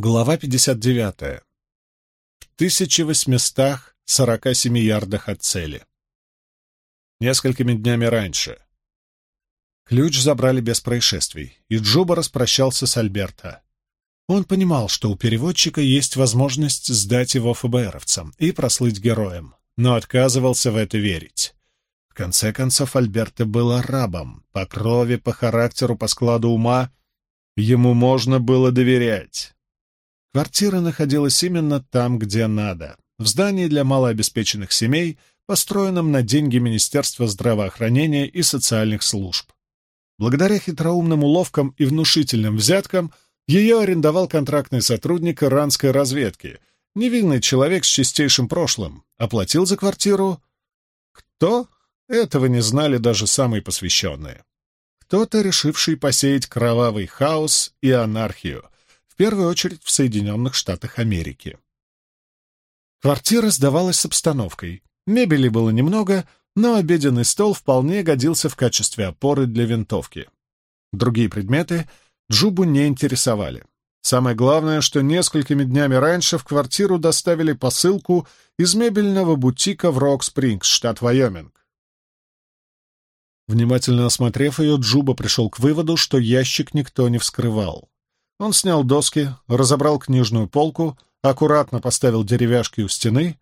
Глава 59. В 1847 ярдах от цели. Несколькими днями раньше. Ключ забрали без происшествий, и Джуба распрощался с Альберто. Он понимал, что у переводчика есть возможность сдать его ФБРовцам и прослыть героем, но отказывался в это верить. В конце концов, Альберто был арабом, по крови, по характеру, по складу ума. Ему можно было доверять. Квартира находилась именно там, где надо, в здании для малообеспеченных семей, построенном на деньги Министерства здравоохранения и социальных служб. Благодаря хитроумным уловкам и внушительным взяткам ее арендовал контрактный сотрудник иранской разведки, невинный человек с чистейшим прошлым, оплатил за квартиру... Кто? Этого не знали даже самые посвященные. Кто-то, решивший посеять кровавый хаос и анархию — первую очередь в Соединенных Штатах Америки. Квартира сдавалась с обстановкой. Мебели было немного, но обеденный стол вполне годился в качестве опоры для винтовки. Другие предметы Джубу не интересовали. Самое главное, что несколькими днями раньше в квартиру доставили посылку из мебельного бутика в Рок-Спрингс, штат Вайоминг. Внимательно осмотрев ее, Джуба пришел к выводу, что ящик никто не вскрывал. Он снял доски, разобрал книжную полку, аккуратно поставил деревяшки у стены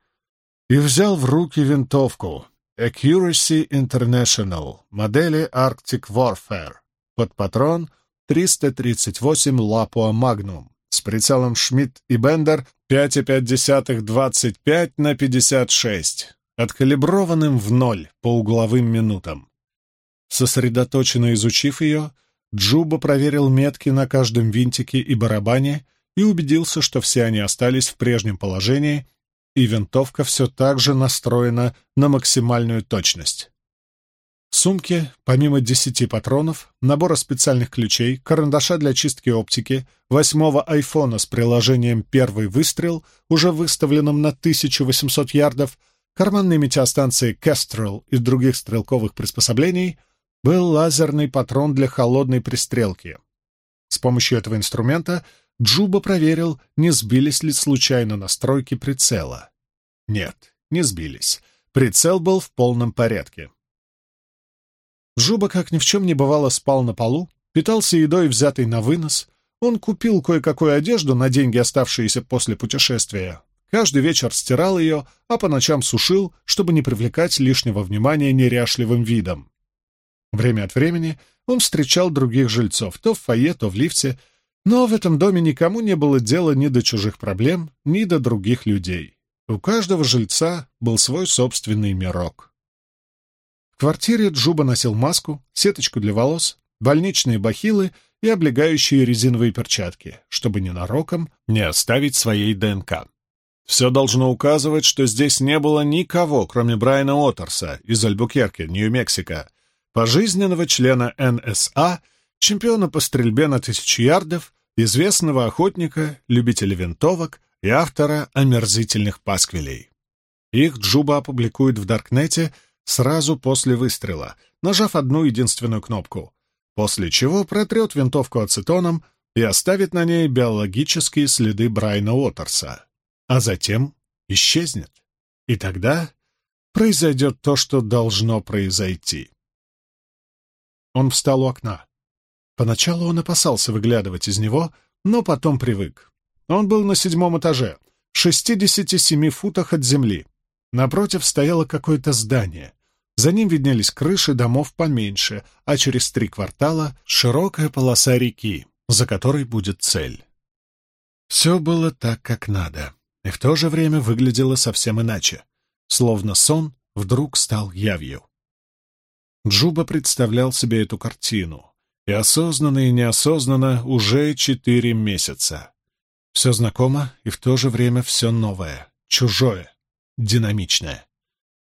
и взял в руки винтовку Accuracy International модели Arctic Warfare под патрон 338 Lapua Magnum с прицелом Шмидт и Бендер 5,5-25 на 56, откалиброванным в ноль по угловым минутам. Сосредоточенно изучив ее, Джуба проверил метки на каждом винтике и барабане и убедился, что все они остались в прежнем положении, и винтовка все так же настроена на максимальную точность. В сумке, помимо десяти патронов, набора специальных ключей, карандаша для чистки оптики, восьмого айфона с приложением «Первый выстрел», уже выставленным на 1800 ярдов, карманной метеостанции «Кестрел» и других стрелковых приспособлений — был лазерный патрон для холодной пристрелки. С помощью этого инструмента Джуба проверил, не сбились ли случайно настройки прицела. Нет, не сбились. Прицел был в полном порядке. Джуба, как ни в чем не бывало, спал на полу, питался едой, взятой на вынос. Он купил кое-какую одежду на деньги, оставшиеся после путешествия. Каждый вечер стирал ее, а по ночам сушил, чтобы не привлекать лишнего внимания неряшливым видом. Время от времени он встречал других жильцов, то в фойе, то в лифте, но в этом доме никому не было дела ни до чужих проблем, ни до других людей. У каждого жильца был свой собственный мирок. В квартире Джуба носил маску, сеточку для волос, больничные бахилы и облегающие резиновые перчатки, чтобы ненароком не оставить своей ДНК. Все должно указывать, что здесь не было никого, кроме Брайана Отерса из Альбукерки, Нью-Мексико, пожизненного члена НСА, чемпиона по стрельбе на тысячу ярдов, известного охотника, любителя винтовок и автора омерзительных пасквилей. Их Джуба опубликует в Даркнете сразу после выстрела, нажав одну единственную кнопку, после чего протрет винтовку ацетоном и оставит на ней биологические следы Брайна Уотерса, а затем исчезнет. И тогда произойдет то, что должно произойти. Он встал у окна. Поначалу он опасался выглядывать из него, но потом привык. Он был на седьмом этаже, в 67 футах от земли. Напротив стояло какое-то здание. За ним виднелись крыши домов поменьше, а через три квартала — широкая полоса реки, за которой будет цель. Все было так, как надо, и в то же время выглядело совсем иначе, словно сон вдруг стал явью. Джуба представлял себе эту картину, и осознанно и неосознанно уже четыре месяца. Все знакомо и в то же время все новое, чужое, динамичное.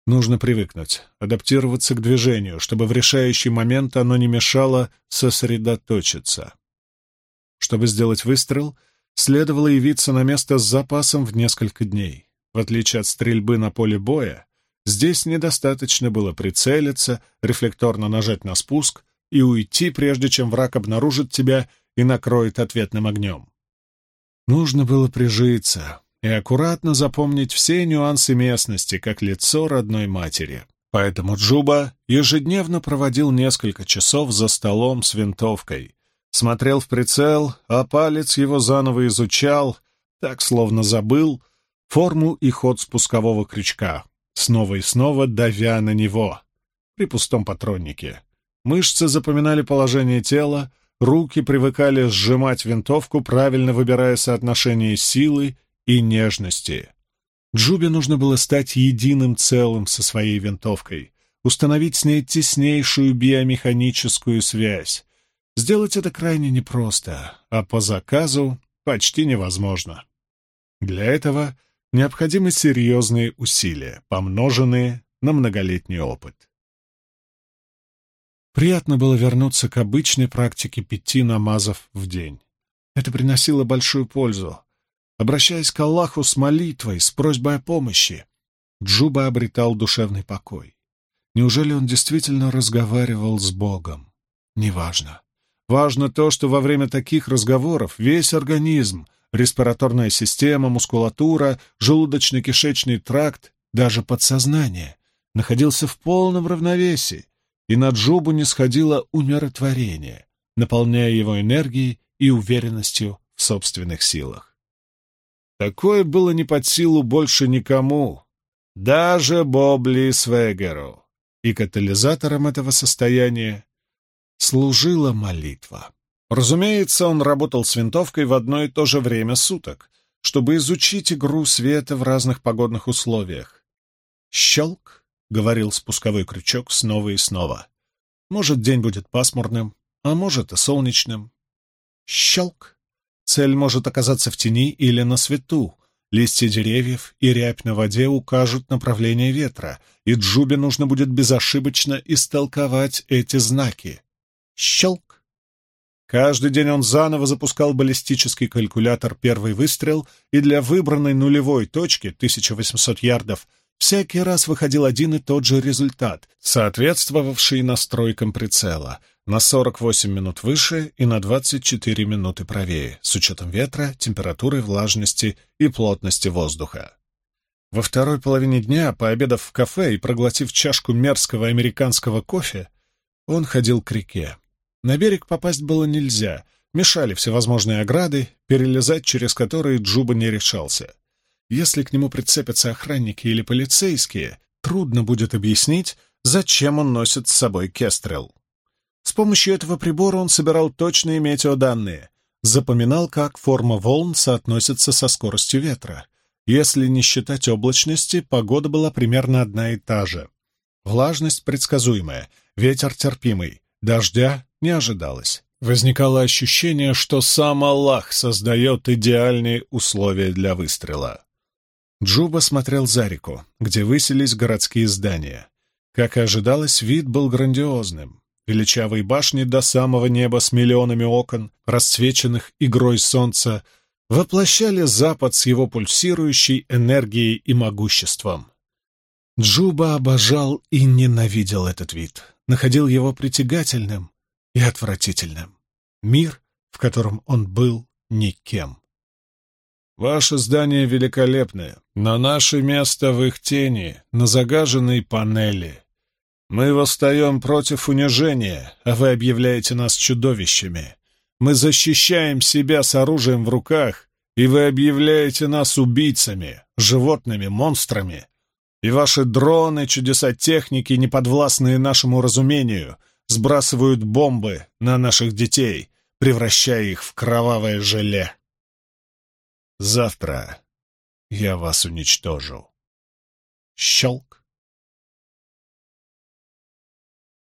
Нужно привыкнуть, адаптироваться к движению, чтобы в решающий момент оно не мешало сосредоточиться. Чтобы сделать выстрел, следовало явиться на место с запасом в несколько дней. В отличие от стрельбы на поле боя, Здесь недостаточно было прицелиться, рефлекторно нажать на спуск и уйти, прежде чем враг обнаружит тебя и накроет ответным огнем. Нужно было прижиться и аккуратно запомнить все нюансы местности, как лицо родной матери. Поэтому Джуба ежедневно проводил несколько часов за столом с винтовкой, смотрел в прицел, а палец его заново изучал, так словно забыл, форму и ход спускового крючка, снова и снова давя на него при пустом патроннике. Мышцы запоминали положение тела, руки привыкали сжимать винтовку, правильно выбирая соотношение силы и нежности. Джубе нужно было стать единым целым со своей винтовкой, установить с ней теснейшую биомеханическую связь. Сделать это крайне непросто, а по заказу почти невозможно. Для этого необходимы серьезные усилия, помноженные на многолетний опыт. Приятно было вернуться к обычной практике пяти намазов в день. Это приносило большую пользу. Обращаясь к Аллаху с молитвой, с просьбой о помощи, Джуба обретал душевный покой. Неужели он действительно разговаривал с Богом? Неважно. Важно то, что во время таких разговоров весь организм, респираторная система, мускулатура, желудочно-кишечный тракт, даже подсознание находился в полном равновесии, и на Джубу не сходило умиротворение, наполняя его энергией и уверенностью в собственных силах. Такое было не под силу больше никому, даже Бобли Свегеру, и катализатором этого состояния служила молитва. Разумеется, он работал с винтовкой в одно и то же время суток, чтобы изучить игру света в разных погодных условиях. Щелк, — говорил спусковой крючок снова и снова. «Может, день будет пасмурным, а может и солнечным». Щелк! Цель может оказаться в тени или на свету. Листья деревьев и рябь на воде укажут направление ветра, и Джубе нужно будет безошибочно истолковать эти знаки. Щелк! Каждый день он заново запускал баллистический калькулятор «Первый выстрел», и для выбранной нулевой точки, 1800 ярдов, всякий раз выходил один и тот же результат, соответствовавший настройкам прицела на 48 минут выше и на 24 минуты правее, с учетом ветра, температуры, влажности и плотности воздуха. Во второй половине дня, пообедав в кафе и проглотив чашку мерзкого американского кофе, он ходил к реке. На берег попасть было нельзя, мешали всевозможные ограды, перелезать через которые Джуба не решался. Если к нему прицепятся охранники или полицейские, трудно будет объяснить, зачем он носит с собой кестрел. С помощью этого прибора он собирал точные метеоданные, запоминал, как форма волн соотносится со скоростью ветра. Если не считать облачности, погода была примерно одна и та же. Влажность предсказуемая, ветер терпимый, дождя не ожидалось. Возникало ощущение, что сам Аллах создает идеальные условия для выстрела. Джуба смотрел за реку, где высились городские здания. Как и ожидалось, вид был грандиозным. Величавые башни до самого неба с миллионами окон, расцвеченных игрой солнца, воплощали Запад с его пульсирующей энергией и могуществом. Джуба обожал и ненавидел этот вид, находил его притягательным и отвратительным. Мир, в котором он был никем. Ваше здание великолепное, но наше место в их тени, на загаженной панели. Мы восстаем против унижения, а вы объявляете нас чудовищами. Мы защищаем себя с оружием в руках, и вы объявляете нас убийцами, животными, монстрами. И ваши дроны, чудеса техники, неподвластные нашему разумению, сбрасывают бомбы на наших детей, превращая их в кровавое желе. Завтра я вас уничтожу. Щелк.